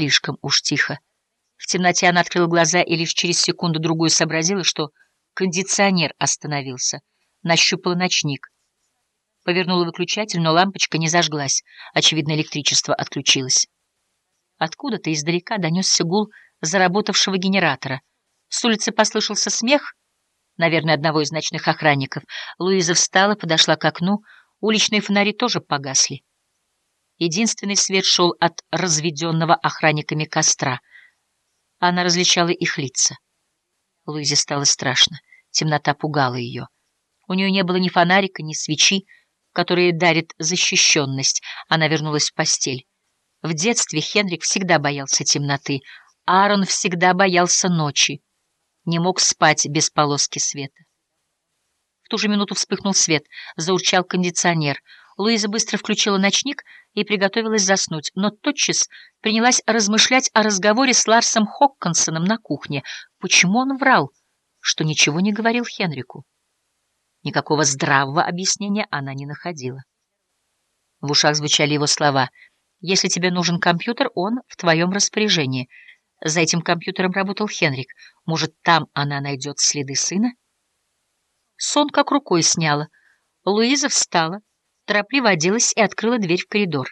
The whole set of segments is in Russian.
слишком уж тихо. В темноте она открыла глаза и лишь через секунду-другую сообразила, что кондиционер остановился. Нащупала ночник. Повернула выключатель, но лампочка не зажглась. Очевидно, электричество отключилось. Откуда-то издалека донесся гул заработавшего генератора. С улицы послышался смех, наверное, одного из ночных охранников. Луиза встала, подошла к окну. Уличные фонари тоже погасли. Единственный свет шел от разведенного охранниками костра. Она различала их лица. Луизе стало страшно. Темнота пугала ее. У нее не было ни фонарика, ни свечи, которые дарят защищенность. Она вернулась в постель. В детстве Хенрик всегда боялся темноты, Аарон всегда боялся ночи. Не мог спать без полоски света. В ту же минуту вспыхнул свет, заурчал кондиционер. Луиза быстро включила ночник и приготовилась заснуть, но тотчас принялась размышлять о разговоре с Ларсом Хокконсоном на кухне. Почему он врал, что ничего не говорил Хенрику? Никакого здравого объяснения она не находила. В ушах звучали его слова. «Если тебе нужен компьютер, он в твоем распоряжении». За этим компьютером работал Хенрик. Может, там она найдет следы сына? Сон как рукой сняла. Луиза встала, торопливо оделась и открыла дверь в коридор.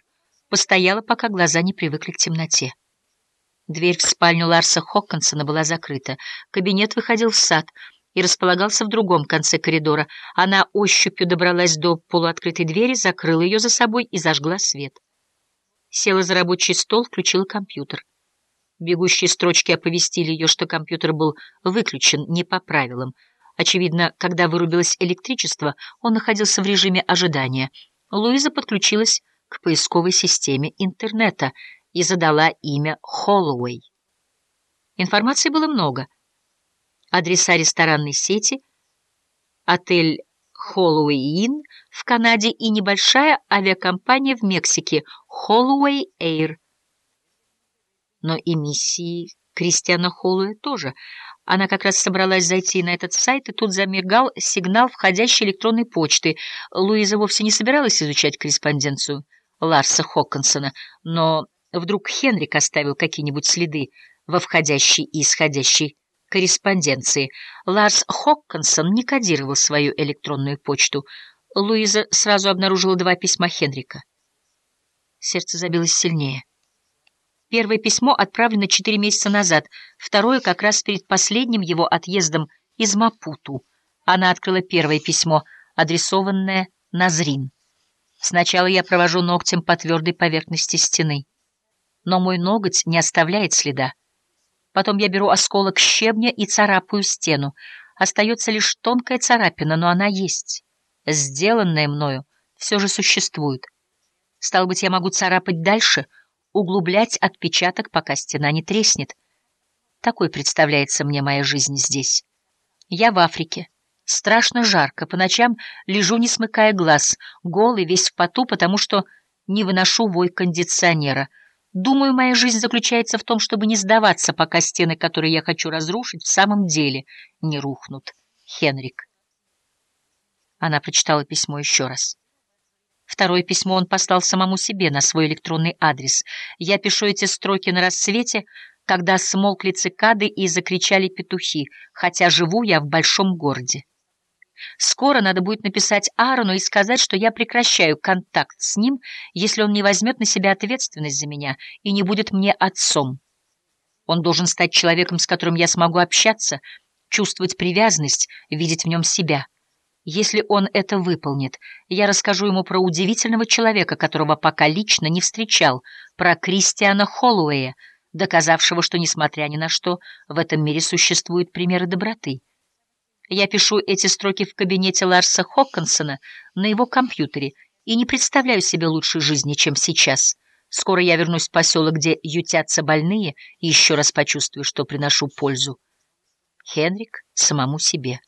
Постояла, пока глаза не привыкли к темноте. Дверь в спальню Ларса Хоккинсона была закрыта. Кабинет выходил в сад и располагался в другом конце коридора. Она ощупью добралась до полуоткрытой двери, закрыла ее за собой и зажгла свет. Села за рабочий стол, включила компьютер. Бегущие строчки оповестили ее, что компьютер был выключен не по правилам. Очевидно, когда вырубилось электричество, он находился в режиме ожидания. Луиза подключилась к поисковой системе интернета и задала имя Холлоуэй. Информации было много. Адреса ресторанной сети, отель Холлоуэй Inn в Канаде и небольшая авиакомпания в Мексике Холлоуэй Air но и миссии Кристиана Холлуэ тоже. Она как раз собралась зайти на этот сайт, и тут замигал сигнал входящей электронной почты. Луиза вовсе не собиралась изучать корреспонденцию Ларса Хоккинсона, но вдруг Хенрик оставил какие-нибудь следы во входящей и исходящей корреспонденции. Ларс Хоккинсон не кодировал свою электронную почту. Луиза сразу обнаружила два письма Хенрика. Сердце забилось сильнее. Первое письмо отправлено четыре месяца назад, второе как раз перед последним его отъездом из Мапуту. Она открыла первое письмо, адресованное Назрин. Сначала я провожу ногтем по твердой поверхности стены. Но мой ноготь не оставляет следа. Потом я беру осколок щебня и царапаю стену. Остается лишь тонкая царапина, но она есть. Сделанное мною все же существует. Стало быть, я могу царапать дальше — углублять отпечаток, пока стена не треснет. Такой представляется мне моя жизнь здесь. Я в Африке. Страшно жарко, по ночам лежу, не смыкая глаз, голый, весь в поту, потому что не выношу вой кондиционера. Думаю, моя жизнь заключается в том, чтобы не сдаваться, пока стены, которые я хочу разрушить, в самом деле не рухнут. Хенрик. Она прочитала письмо еще раз. Второе письмо он послал самому себе на свой электронный адрес. Я пишу эти строки на рассвете, когда смолкли цикады и закричали петухи, хотя живу я в большом городе. Скоро надо будет написать Аарону и сказать, что я прекращаю контакт с ним, если он не возьмет на себя ответственность за меня и не будет мне отцом. Он должен стать человеком, с которым я смогу общаться, чувствовать привязанность, видеть в нем себя. Если он это выполнит, я расскажу ему про удивительного человека, которого пока лично не встречал, про Кристиана Холлоуэя, доказавшего, что, несмотря ни на что, в этом мире существуют примеры доброты. Я пишу эти строки в кабинете Ларса Хоккинсона на его компьютере и не представляю себе лучшей жизни, чем сейчас. Скоро я вернусь в поселок, где ютятся больные, и еще раз почувствую, что приношу пользу. Хенрик самому себе.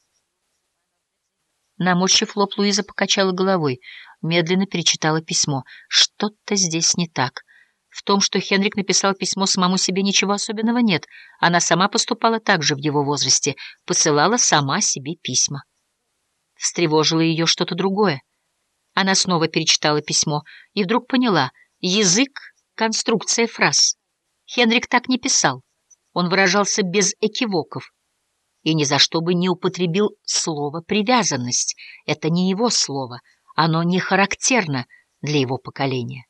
Наморщив лоб, Луиза покачала головой, медленно перечитала письмо. Что-то здесь не так. В том, что Хенрик написал письмо самому себе, ничего особенного нет. Она сама поступала так же в его возрасте, посылала сама себе письма. Встревожило ее что-то другое. Она снова перечитала письмо и вдруг поняла — язык — конструкция фраз. Хенрик так не писал. Он выражался без экивоков и ни за что бы не употребил слово «привязанность». Это не его слово, оно не характерно для его поколения.